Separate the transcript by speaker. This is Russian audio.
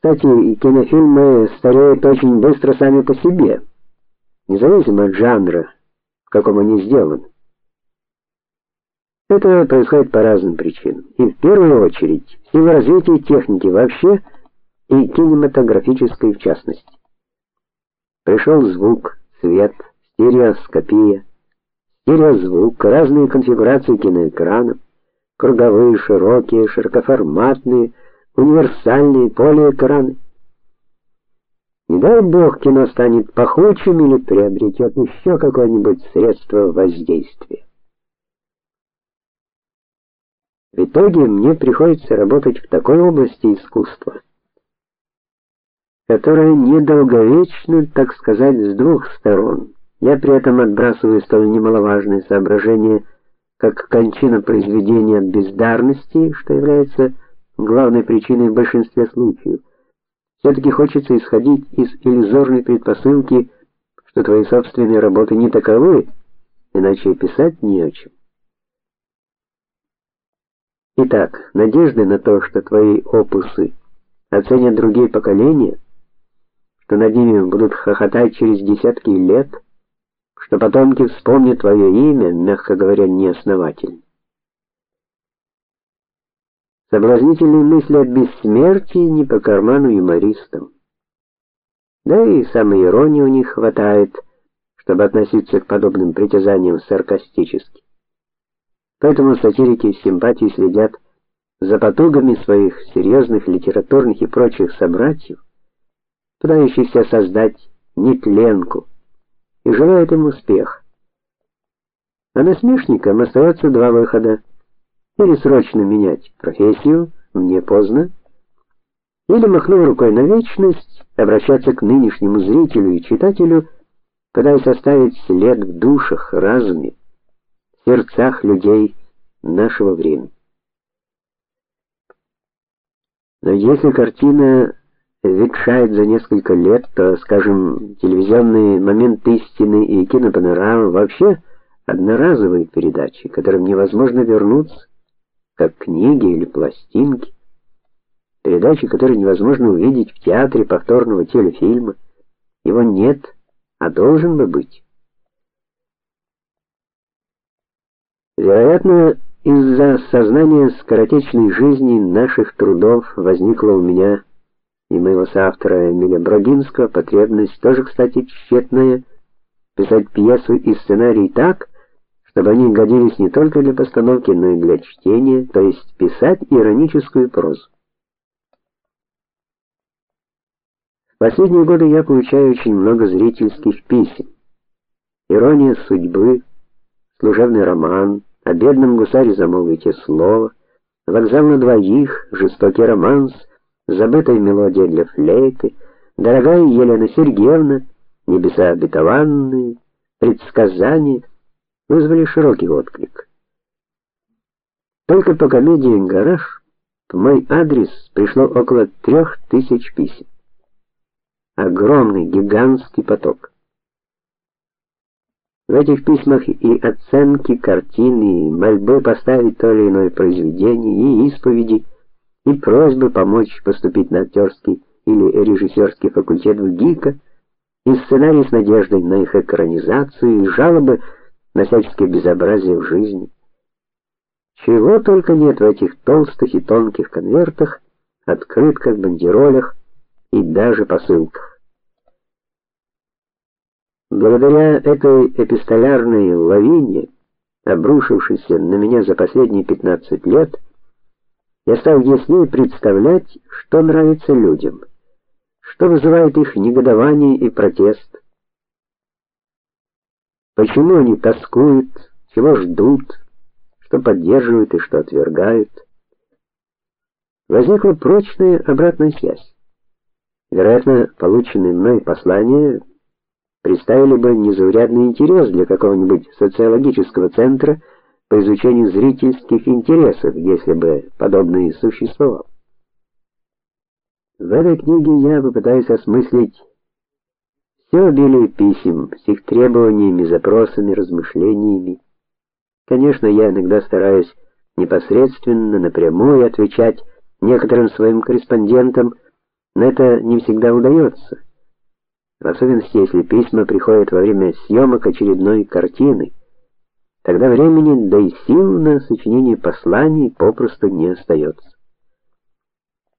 Speaker 1: Кстати, и кинофильмы стареют очень быстро сами по себе, независимо от жанра, в каком они сделаны. Это происходит по разным причинам. И в первую очередь, в силу развития техники вообще и кинематографической в частности. Пришел звук, свет, стереоскопия, стереозвук, разные конфигурации киноэкрана, круговые, широкие, широкоформатные, универсальные полиэкраны. Не дай бог кино станет пахучим или приобретет еще какое-нибудь средство воздействия. В итоге мне приходится работать в такой области искусства, которая недолговечна, так сказать, с двух сторон. Я при этом отбрасываю столь немаловажные соображения, как кончина произведения бездарности, что является главной причиной в большинстве случаев. все таки хочется исходить из иллюзорной предпосылки, что твои собственные работы не таковы, иначе писать не о чем. Итак, надежды на то, что твои опусы оценят другие поколения, что над ними будут хохотать через десятки лет, что потомки вспомнят твое имя, мягко говоря, неосновательно. Соблазнительные мысли о бессмертии не по карману юмористам. Да и самой иронии у них хватает, чтобы относиться к подобным притязаниям саркастически. Поэтому сатирики с симпатией следят за потугами своих серьезных литературных и прочих собратьев, пытающихся создать нетленку, и желают им успех. А насмешникам остается два выхода: или срочно менять профессию, мне поздно, или махнув рукой на вечность, обращаться к нынешнему зрителю и читателю, пытаясь оставить след в душах, разуме сердцах людей нашего времени. Но если картина ветшает за несколько лет, то, скажем, телевизионный момент истины и кинопанорама вообще одноразовые передачи, к которым невозможно вернуться, как книги или пластинки. Передачи, которые невозможно увидеть в театре повторного телефильма. Его нет, а должен бы быть. Вероятно, из-за сознания скоротечной жизни наших трудов возникла у меня и моего соавтора Эмиля Брагинского потребность, тоже, кстати, тщетная, писать пьесу и сценарий так, чтобы они годились не только для постановки, но и для чтения, то есть писать ироническую прозу. В последние годы я получаю очень много зрительских писем. Ирония судьбы, служебный роман, о бедном гусаре замолвите слово, вокзал на двоих, жестокий романс, забытая мелодия для флейты, дорогая Елена Сергеевна, небеса обетованные, предсказания вызвали широкий отклик. Только по комедии Гараж в мой адрес пришло около трех тысяч писем. Огромный гигантский поток. В этих письмах и оценки картины, и мольбы поставить то или иное произведение, и исповеди, и просьбы помочь поступить на актерский или режиссерский факультет в ГИКа, и сценарий с надеждой на их экранизацию, и жалобы на всяческие безобразия в жизни. Чего только нет в этих толстых и тонких конвертах, открытках, бандеролях и даже посылках. Благодаря этой эпистолярной лавине, обрушившейся на меня за последние 15 лет, я стал яснее представлять, что нравится людям, что вызывает их негодование и протест. Почему они тоскуют, чего ждут, что поддерживают и что отвергают. Возникла прочная обратная связь. Вероятно, полученные мной послания представили бы незаурядный интерес для какого-нибудь социологического центра по изучению зрительских интересов, если бы подобный существовал. В этой книге я попытаюсь осмыслить все обилие писем с их требованиями, запросами, размышлениями. Конечно, я иногда стараюсь непосредственно напрямую отвечать некоторым своим корреспондентам, Но это не всегда удается. В особенности, если письма приходят во время съемок очередной картины. Тогда времени да и сил на сочинение посланий попросту не остается.